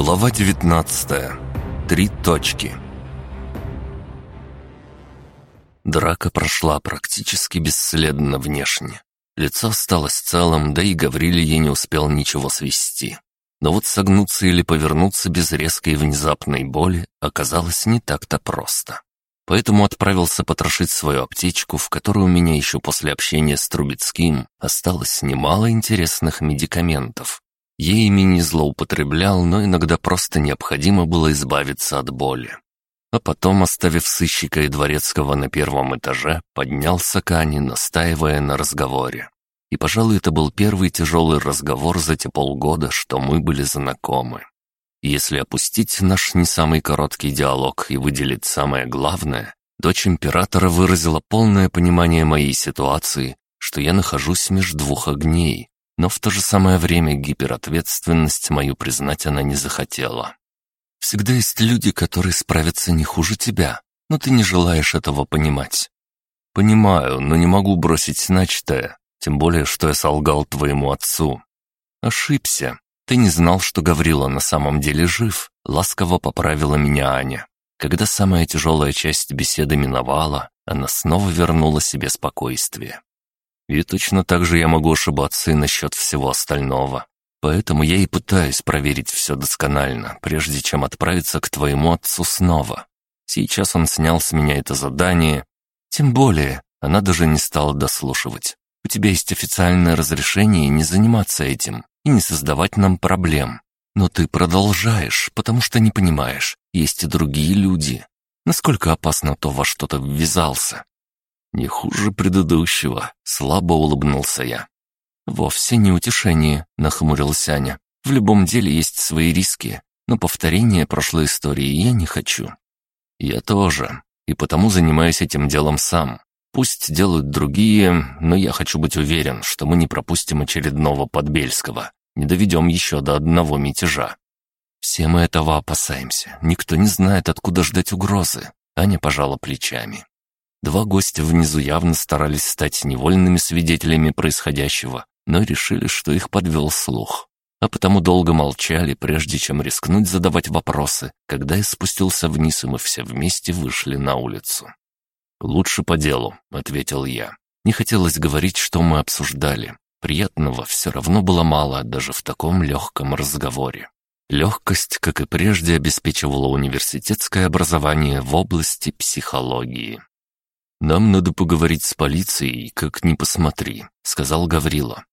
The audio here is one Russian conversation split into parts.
Глава 19. Три точки. Драка прошла практически бесследно внешне. Лицо осталось целым, да и Гавриле я не успел ничего свести. Но вот согнуться или повернуться без резкой внезапной боли оказалось не так-то просто. Поэтому отправился потрошить свою аптечку, в которой у меня еще после общения с Трубецким осталось немало интересных медикаментов. Я ими не злоупотреблял, но иногда просто необходимо было избавиться от боли. А потом, оставив сыщика и дворецкого на первом этаже, поднялся к Ане, настаивая на разговоре. И, пожалуй, это был первый тяжелый разговор за те полгода, что мы были знакомы. если опустить наш не самый короткий диалог и выделить самое главное, дочь императора выразила полное понимание моей ситуации, что я нахожусь между двух огней, но в то же самое время гиперответственность мою признать она не захотела. Всегда есть люди, которые справятся не хуже тебя, но ты не желаешь этого понимать. Понимаю, но не могу бросить начатое, тем более, что я солгал твоему отцу. Ошибся. Ты не знал, что Гаврила на самом деле жив, ласково поправила меня Аня. Когда самая тяжелая часть беседы миновала, она снова вернула себе спокойствие. И точно так же я могу ошибаться и насчет всего остального. Поэтому я и пытаюсь проверить все досконально, прежде чем отправиться к твоему отцу снова. Сейчас он снял с меня это задание. Тем более, она даже не стала дослушивать. У тебя есть официальное разрешение не заниматься этим и не создавать нам проблем. Но ты продолжаешь, потому что не понимаешь, есть и другие люди. Насколько опасно то, во что ты ввязался. «Не хуже предыдущего», — слабо улыбнулся я. «Вовсе не утешение», — нахмурилась Аня. «В любом деле есть свои риски, но повторения прошлой истории я не хочу». «Я тоже, и потому занимаюсь этим делом сам. Пусть делают другие, но я хочу быть уверен, что мы не пропустим очередного Подбельского, не доведем еще до одного мятежа». «Все мы этого опасаемся. Никто не знает, откуда ждать угрозы». Аня пожала плечами. Два гостя внизу явно старались стать невольными свидетелями происходящего, но решили, что их подвел слух. А потому долго молчали, прежде чем рискнуть задавать вопросы, когда я спустился вниз, и мы все вместе вышли на улицу. «Лучше по делу», — ответил я. Не хотелось говорить, что мы обсуждали. Приятного все равно было мало даже в таком легком разговоре. Легкость, как и прежде, обеспечивала университетское образование в области психологии. «Нам надо поговорить с полицией, как ни посмотри», — сказал Гаврила.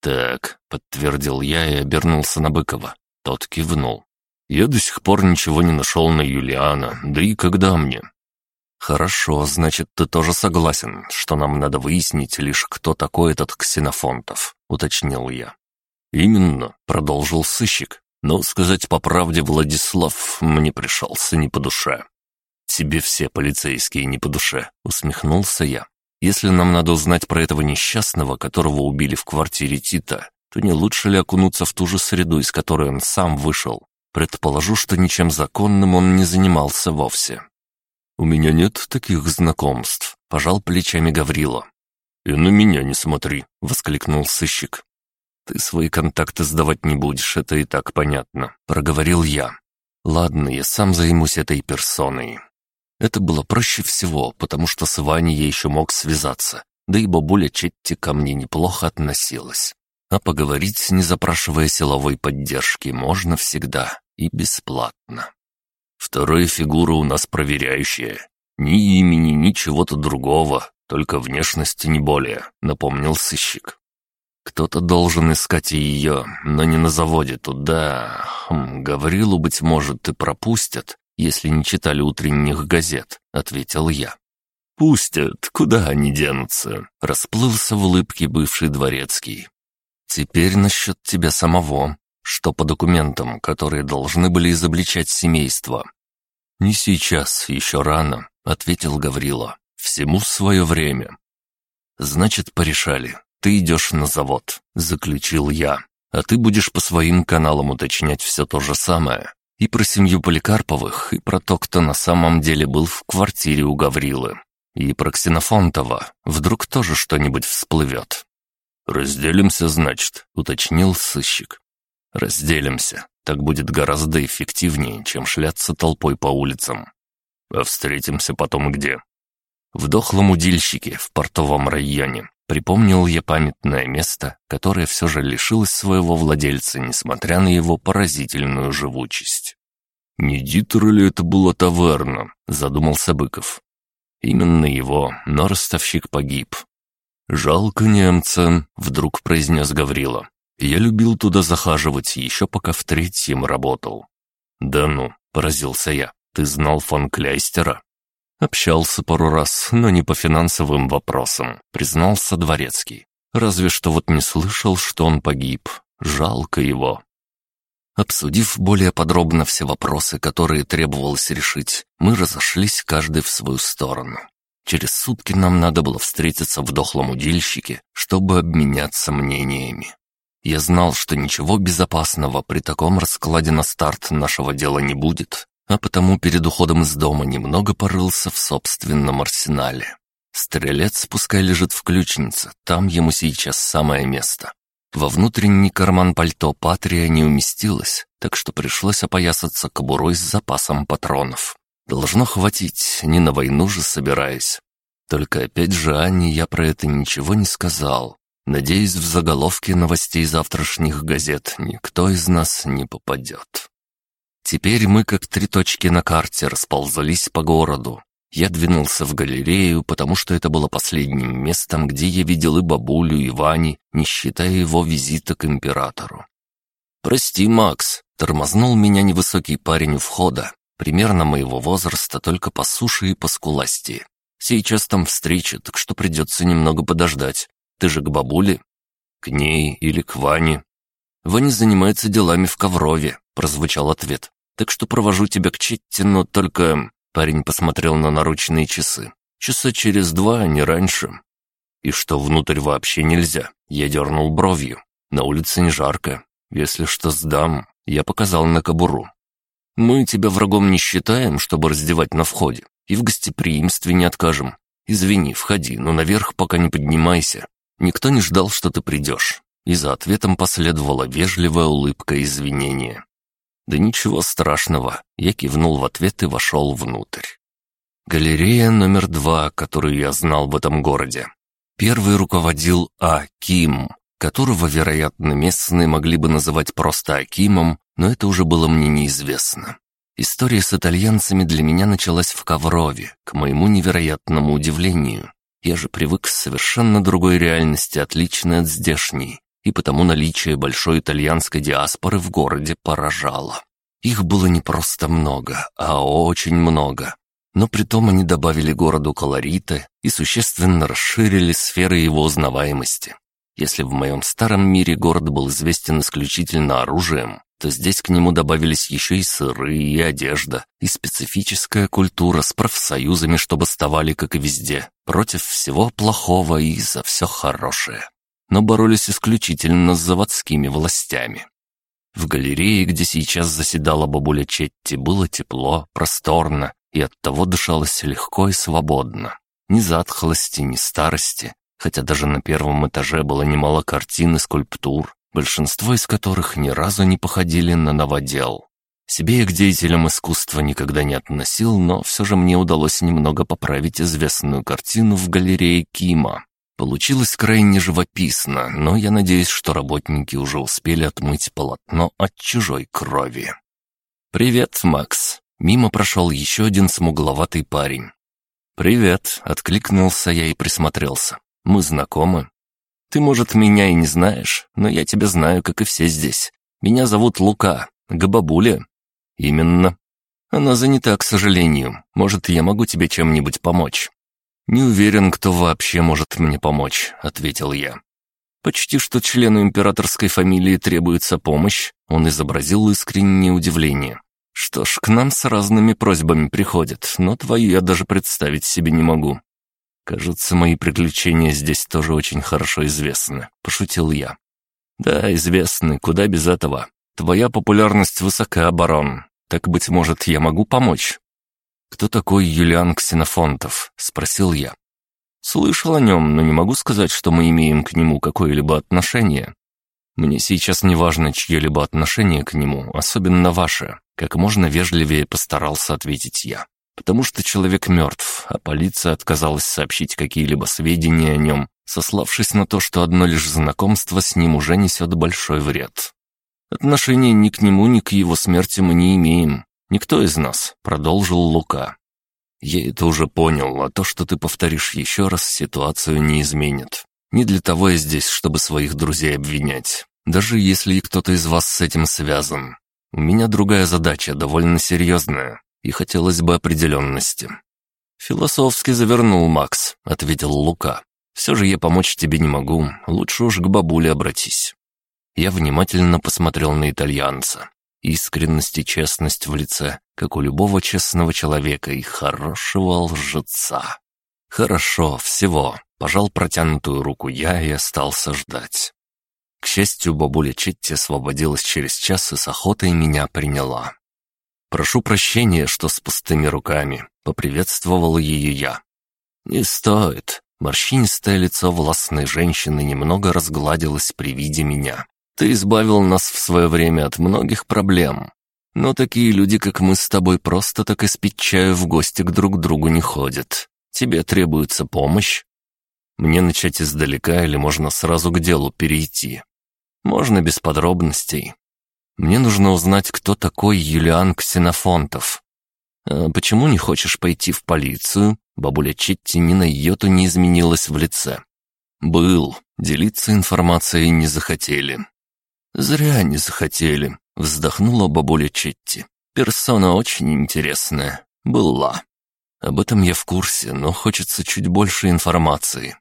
«Так», — подтвердил я и обернулся на Быкова. Тот кивнул. «Я до сих пор ничего не нашел на Юлиана, да и когда мне?» «Хорошо, значит, ты тоже согласен, что нам надо выяснить лишь, кто такой этот Ксенофонтов», — уточнил я. «Именно», — продолжил сыщик. «Но сказать по правде, Владислав мне пришелся не по душе. «Тебе все полицейские не по душе», — усмехнулся я. «Если нам надо узнать про этого несчастного, которого убили в квартире Тита, то не лучше ли окунуться в ту же среду, из которой он сам вышел? Предположу, что ничем законным он не занимался вовсе». «У меня нет таких знакомств», — пожал плечами Гаврила. «И на меня не смотри», — воскликнул сыщик. «Ты свои контакты сдавать не будешь, это и так понятно», — проговорил я. «Ладно, я сам займусь этой персоной. Это было проще всего, потому что с Ваней я еще мог связаться, да и бабуля Четти ко мне неплохо относилась. А поговорить, не запрашивая силовой поддержки, можно всегда и бесплатно. Вторая фигура у нас проверяющая. Ни имени, ни чего-то другого, только внешности не более, напомнил сыщик. Кто-то должен искать ее, но не на заводе туда. Хм, Гаврилу, быть может, и пропустят, если не читали утренних газет», — ответил я. «Пустят, куда они денутся?» — расплылся в улыбке бывший дворецкий. «Теперь насчет тебя самого. Что по документам, которые должны были изобличать семейство?» «Не сейчас, еще рано», — ответил Гаврила. «Всему свое время». «Значит, порешали. Ты идешь на завод», — заключил я. «А ты будешь по своим каналам уточнять все то же самое. И про семью Поликарповых, и про то, кто на самом деле был в квартире у Гаврилы. И про Ксенофонтова. Вдруг тоже что-нибудь всплывет. «Разделимся, значит», — уточнил сыщик. «Разделимся», Так будет гораздо эффективнее, чем шляться толпой по улицам. А встретимся потом где? В дохлом удильщике в портовом районе. Припомнил я памятное место, которое все же лишилось своего владельца, несмотря на его поразительную живучесть. «Не Дитер ли это была таверна?» — задумался Быков. «Именно его, но ростовщик погиб». «Жалко немца», — вдруг произнес Гаврила. «Я любил туда захаживать, еще пока в третьем работал». «Да ну», — поразился я, — «ты знал фон Кляйстера?» «Общался пару раз, но не по финансовым вопросам», — признался Дворецкий. «Разве что вот не слышал, что он погиб. Жалко его». Обсудив более подробно все вопросы, которые требовалось решить, мы разошлись каждый в свою сторону. Через сутки нам надо было встретиться в дохлом удильщике, чтобы обменяться мнениями. Я знал, что ничего безопасного при таком раскладе на старт нашего дела не будет, а потому перед уходом из дома немного порылся в собственном арсенале. Стрелец пускай лежит в ключнице, там ему сейчас самое место. Во внутренний карман пальто Патрия не уместилась, так что пришлось опоясаться кобурой с запасом патронов. Должно хватить, не на войну же собираюсь. Только опять же Анне я про это ничего не сказал. Надеюсь, в заголовке новостей завтрашних газет никто из нас не попадет. Теперь мы, как три точки на карте, расползались по городу. Я двинулся в галерею, потому что это было последним местом, где я видел и бабулю, и Вани, не считая его визита к императору. «Прости, Макс», — тормознул меня невысокий парень у входа, примерно моего возраста, только по суше и по скуласти. «Сейчас там встреча, так что придется немного подождать. Ты же к бабуле?» «К ней или к Ване?» «Ваня занимается делами в Коврове», — прозвучал ответ. «Так что провожу тебя к Четте, но только...» Парень посмотрел на наручные часы. «Часа через два, а не раньше». «И что, внутрь вообще нельзя?» Я дернул бровью. «На улице не жарко. Если что, сдам». Я показал на кобуру. «Мы тебя врагом не считаем, чтобы раздевать на входе, и в гостеприимстве не откажем. Извини, входи, но наверх пока не поднимайся. Никто не ждал, что ты придешь». И за ответом последовала вежливая улыбка извинения. «Да ничего страшного», — я кивнул в ответ и вошел внутрь. Галерея номер два, которую я знал в этом городе. Первый руководил А. Ким, которого, вероятно, местные могли бы называть просто Акимом, но это уже было мне неизвестно. История с итальянцами для меня началась в Коврове, к моему невероятному удивлению. Я же привык к совершенно другой реальности, отличной от здешней, и потому наличие большой итальянской диаспоры в городе поражало. Их было не просто много, а очень много. Но притом они добавили городу колорита и существенно расширили сферы его узнаваемости. Если в моем старом мире город был известен исключительно оружием, то здесь к нему добавились еще и сыры, и одежда, и специфическая культура с профсоюзами, чтобы бастовали, как и везде, против всего плохого и за все хорошее но боролись исключительно с заводскими властями. В галерее, где сейчас заседала бабуля Четти, было тепло, просторно, и оттого дышалось легко и свободно. Ни затхлости, ни старости, хотя даже на первом этаже было немало картин и скульптур, большинство из которых ни разу не походили на новодел. Себе я к деятелям искусства никогда не относил, но все же мне удалось немного поправить известную картину в галерее Кима. Получилось крайне живописно, но я надеюсь, что работники уже успели отмыть полотно от чужой крови. «Привет, Макс!» Мимо прошел еще один смугловатый парень. «Привет!» — откликнулся я и присмотрелся. «Мы знакомы?» «Ты, может, меня и не знаешь, но я тебя знаю, как и все здесь. Меня зовут Лука, к бабуле». «Именно». «Она занята, к сожалению. Может, я могу тебе чем-нибудь помочь?» «Не уверен, кто вообще может мне помочь», — ответил я. «Почти что члену императорской фамилии требуется помощь», — он изобразил искреннее удивление. «Что ж, к нам с разными просьбами приходят, но твою я даже представить себе не могу». «Кажется, мои приключения здесь тоже очень хорошо известны», — пошутил я. «Да, известны, куда без этого. Твоя популярность высока, барон. Так, быть может, я могу помочь?» «Кто такой Юлиан Ксенофонтов?» — спросил я. «Слышал о нем, но не могу сказать, что мы имеем к нему какое-либо отношение». Мне сейчас не важно чье-либо отношение к нему, особенно ваше. Как можно вежливее постарался ответить я. Потому что человек мертв, а полиция отказалась сообщить какие-либо сведения о нем, сославшись на то, что одно лишь знакомство с ним уже несет большой вред. Отношения ни к нему, ни к его смерти мы не имеем. Никто из нас, — продолжил Лука. Я это уже понял, а то, что ты повторишь еще раз, ситуацию не изменит. Не для того я здесь, чтобы своих друзей обвинять. Даже если кто-то из вас с этим связан. У меня другая задача, довольно серьезная, и хотелось бы определенности. «Философски завернул Макс», — ответил Лука. «Все же я помочь тебе не могу, лучше уж к бабуле обратись». Я внимательно посмотрел на итальянца. Искренность и честность в лице, как у любого честного человека и хорошего лжеца. Хорошо, всего. Пожал протянутую руку я и остался ждать. К счастью, бабуля Четти освободилась через час и с охотой меня приняла. «Прошу прощения, что с пустыми руками», — поприветствовал ее я. «Не стоит». Морщинистое лицо властной женщины немного разгладилось при виде меня. Ты избавил нас в свое время от многих проблем. Но такие люди, как мы с тобой, просто так испить чаю в гости к друг другу не ходят. Тебе требуется помощь. Мне начать издалека или можно сразу к делу перейти? Можно без подробностей. Мне нужно узнать, кто такой Юлиан Ксенофонтов. А почему не хочешь пойти в полицию? Бабуля Читти ни на йоту не изменилась в лице. Был. Делиться информацией не захотели. «Зря не захотели», — вздохнула бабуля Четти. «Персона очень интересная. Была. Об этом я в курсе, но хочется чуть больше информации.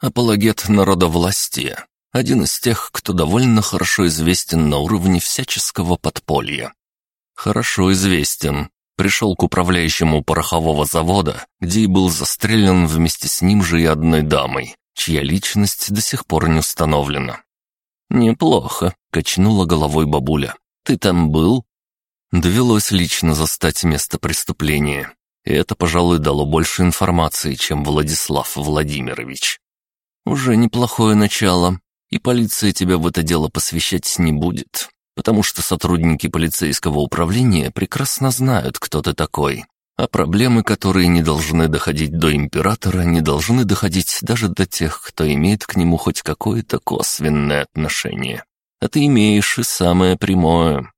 Апологет народовластия. Один из тех, кто довольно хорошо известен на уровне всяческого подполья. Хорошо известен. Пришел к управляющему порохового завода, где и был застрелен вместе с ним же и одной дамой, чья личность до сих пор не установлена. «Неплохо», — качнула головой бабуля. «Ты там был?» Довелось лично застать место преступления. И это, пожалуй, дало больше информации, чем Владислав Владимирович. Уже неплохое начало, и полиция тебя в это дело посвящать не будет, потому что сотрудники полицейского управления прекрасно знают, кто ты такой, а проблемы, которые не должны доходить до императора, не должны доходить даже до тех, кто имеет к нему хоть какое-то косвенное отношение. А ты имеешь и самое прямое.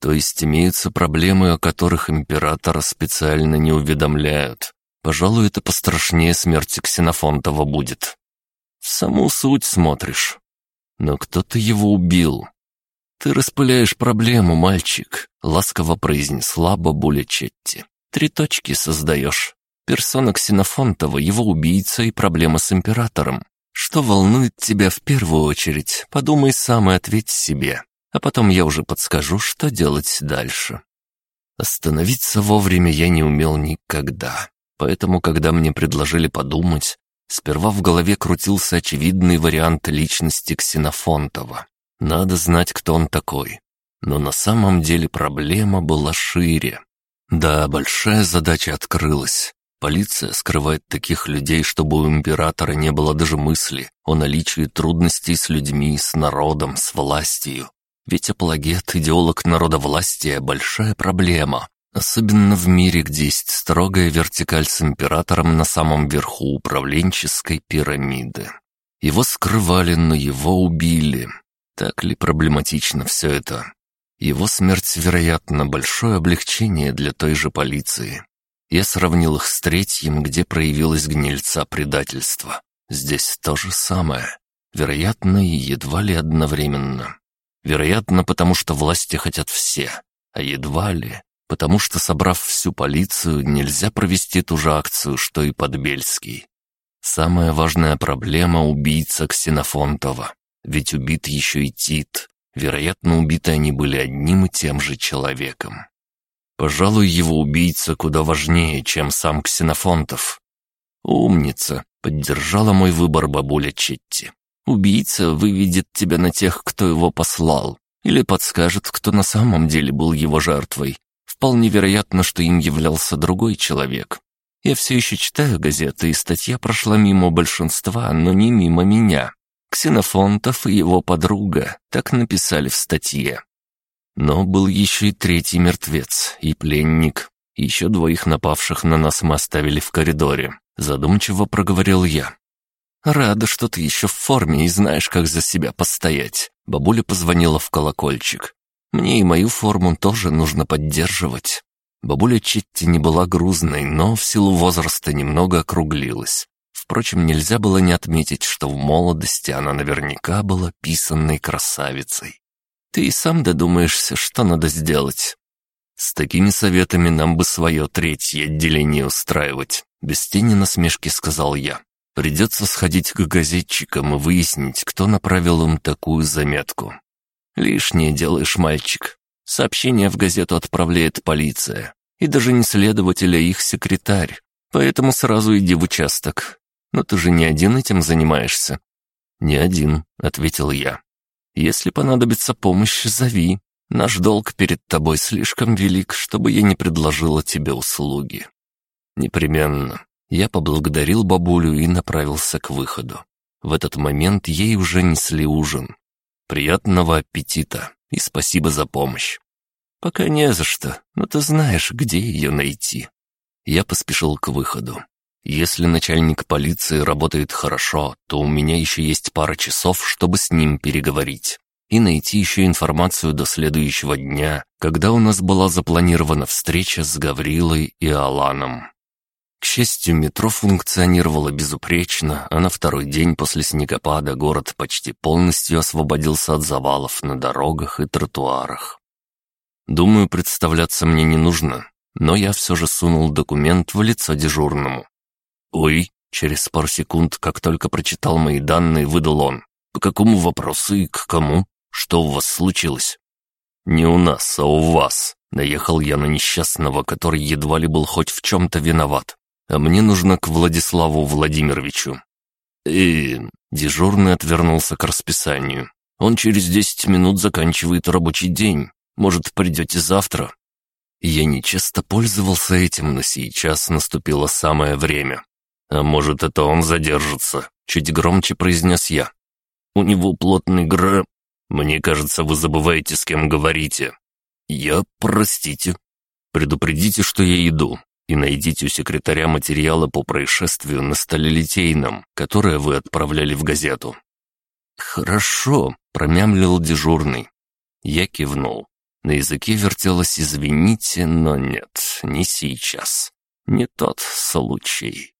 То есть имеются проблемы, о которых императора специально не уведомляют. Пожалуй, это пострашнее смерти Ксенофонтова будет. В саму суть смотришь. Но кто-то его убил. Ты распыляешь проблему, мальчик, ласково произнесла бабуля Четти. Три точки создаешь. Персона Ксенофонтова, его убийца и проблема с императором. Что волнует тебя в первую очередь, подумай сам и ответь себе. А потом я уже подскажу, что делать дальше. Остановиться вовремя я не умел никогда. Поэтому, когда мне предложили подумать, сперва в голове крутился очевидный вариант личности Ксенофонтова. Надо знать, кто он такой. Но на самом деле проблема была шире. Да, большая задача открылась. Полиция скрывает таких людей, чтобы у императора не было даже мысли о наличии трудностей с людьми, с народом, с властью. Ведь апологет, идеолог народовластия – большая проблема. Особенно в мире, где есть строгая вертикаль с императором на самом верху управленческой пирамиды. Его скрывали, но его убили. Так ли проблематично все это? Его смерть, вероятно, большое облегчение для той же полиции. Я сравнил их с третьим, где проявилась гнильца предательства. Здесь то же самое. Вероятно, и едва ли одновременно. Вероятно, потому что власти хотят все, а едва ли, потому что, собрав всю полицию, нельзя провести ту же акцию, что и Подбельский. Самая важная проблема — убийца Ксенофонтова. Ведь убит еще и Тит, Вероятно, убиты они были одним и тем же человеком. Пожалуй, его убийца куда важнее, чем сам Ксенофонтов. «Умница!» — поддержала мой выбор бабуля Четти. «Убийца выведет тебя на тех, кто его послал, или подскажет, кто на самом деле был его жертвой. Вполне вероятно, что им являлся другой человек. Я все еще читаю газеты, и статья прошла мимо большинства, но не мимо меня. Ксенофонтов и его подруга, так написали в статье. Но был еще и третий мертвец, и пленник. Еще двоих напавших на нас мы оставили в коридоре. Задумчиво проговорил я. «Рада, что ты еще в форме и знаешь, как за себя постоять». Бабуля позвонила в колокольчик. «Мне и мою форму тоже нужно поддерживать». Бабуля Читти не была грузной, но в силу возраста немного округлилась. Впрочем, нельзя было не отметить, что в молодости она наверняка была писанной красавицей. Ты и сам додумаешься, что надо сделать. С такими советами нам бы свое третье отделение устраивать, без тени насмешки сказал я. Придется сходить к газетчикам и выяснить, кто направил им такую заметку. Лишнее делаешь, мальчик. Сообщение в газету отправляет полиция. И даже не следователь, а их секретарь. Поэтому сразу иди в участок. Но ты же не один этим занимаешься. «Не один», — ответил я. Если понадобится помощь, зови. Наш долг перед тобой слишком велик, чтобы я не предложила тебе услуги». «Непременно». Я поблагодарил бабулю и направился к выходу. В этот момент ей уже несли ужин. «Приятного аппетита и спасибо за помощь». «Пока не за что, но ты знаешь, где ее найти». Я поспешил к выходу. Если начальник полиции работает хорошо, то у меня еще есть пара часов, чтобы с ним переговорить. И найти еще информацию до следующего дня, когда у нас была запланирована встреча с Гаврилой и Аланом. К счастью, метро функционировало безупречно, а на второй день после снегопада город почти полностью освободился от завалов на дорогах и тротуарах. Думаю, представляться мне не нужно, но я все же сунул документ в лицо дежурному. «Ой!» — через пару секунд, как только прочитал мои данные, выдал он. «По какому вопросу и к кому? Что у вас случилось?» «Не у нас, а у вас», — наехал я на несчастного, который едва ли был хоть в чем-то виноват. «А мне нужно к Владиславу Владимировичу». «Э, дежурный отвернулся к расписанию. «Он через десять минут заканчивает рабочий день. Может, придете завтра?» Я нечасто пользовался этим, но сейчас наступило самое время. «А может, это он задержится?» — чуть громче произнес я. «У него плотный гра...» «Мне кажется, вы забываете, с кем говорите». «Я, простите». «Предупредите, что я иду, и найдите у секретаря материалы по происшествию на столе Литейном, которое вы отправляли в газету». «Хорошо», — промямлил дежурный. Я кивнул. На языке вертелось «извините, но нет, не сейчас. Не тот случай».